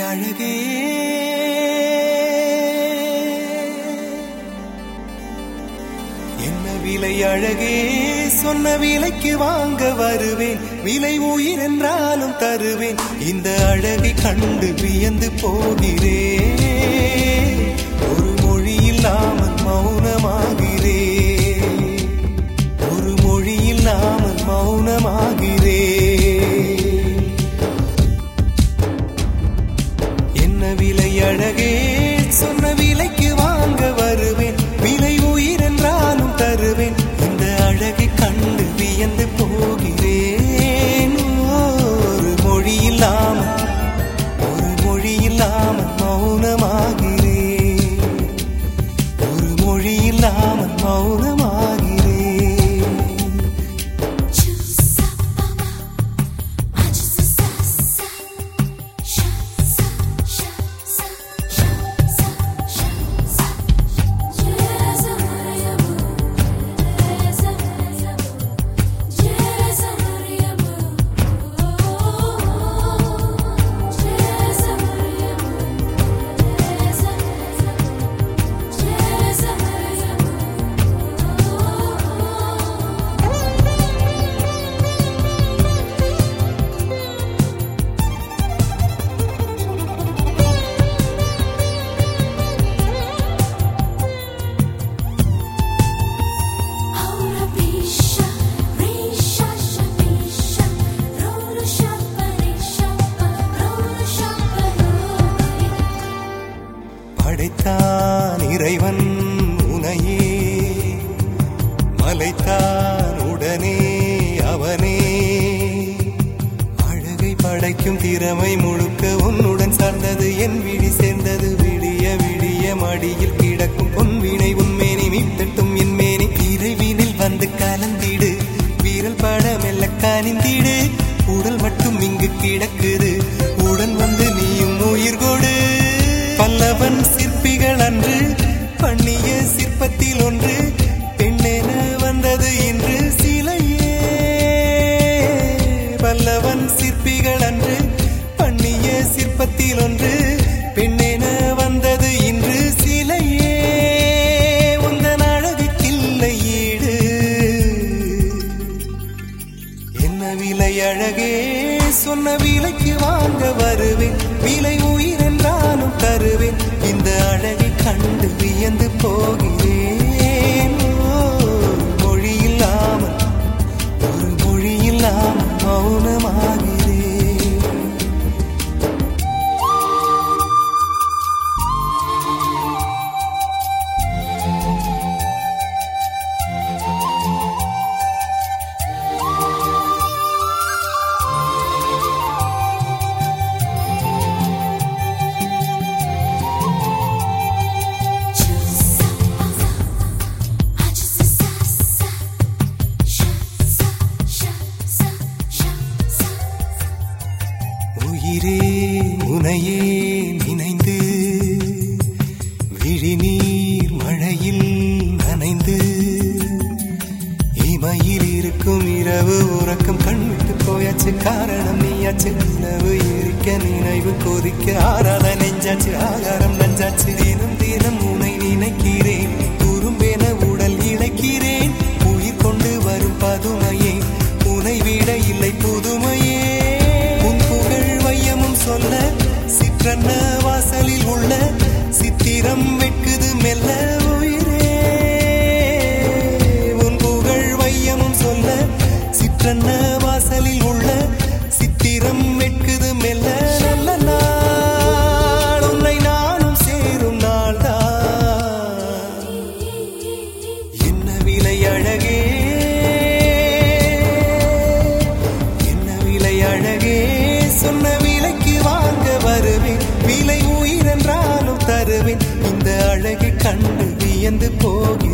அழகே. என்ன விலை அழகே? சொன்ன விலைக்கு வாங்க வருவேன். விலை உயிர் என்றாலும் தருவேன். இந்த அழகை கண்டு வியந்து போகிறேன். ஒரு மொழி இல்லாமல் மௌனமாக அலைத்தான் உடனே அவனே. அழகை படைக்கும் திறமை முழுக்க உன்னுடன் சார்ந்தது. என் விழி சேர்ந்தது விடிய விடிய மடியில் கிடக்கும் பொன்வினை உன்மேனி மீட்டட்டும் என் மேனி. இறைவினில் வந்து கலந்திடு. வீரல் பட மெல்ல காணிந்திடு உடல் மட்டும் இங்கு கிடக்குது. உடன் வந்து நீயும் உயிர் கொடு. பல்லவன் சிற்பிகள் அன்று பண்ணிய சிற்பத்தில் ஒன்று. வந்தது இன்று சிலையே. பல்லவன் சிற்பிகள் அன்று பண்ணிய சிற்பத்தில் ஒன்று பெண்ணென வந்தது இன்று சிலையே. உந்தன் அழகுக்கில்லை ஈடு. என்ன விலை அழகே சொன்ன விலைக்கு வாங்க வருவேன். விலை விட்டு காரணம் நீயாச்சு. நிலவு எரிக்க நினைவு கொதிக்க ஆறாத நெஞ்சாச்சு. ஆகாரம் நஞ்சாச்சு. தினம் தினம் உனை நினைக்கிறேன். குறும்பென உடல் இழைக்கிறேன். உயிர் கொண்டு வரும் பதுமையே உனை விட இல்லை புதுமையே. உன் புகழ் வையமும் சொல்ல சிற்றன்ன வாசலில் உள்ள சித்திரம் வெட்குது மெல்ல உயிரே. உன் புகழ் வையமும் சொல்ல சிற்றன்ன வாசலில் உள்ள சித்திரம் வெட்குது மெல்ல நல்ல நாள். உன்னை நானும் சேரும் நாள் என்ன விலை அழகே? என்ன விலை அழகே? சொன்ன விலைக்கு வாங்க வருவேன். விலை உயிரென்றாலும் தருவேன். இந்த அழகை கண்டு வியந்து போகிறேன்.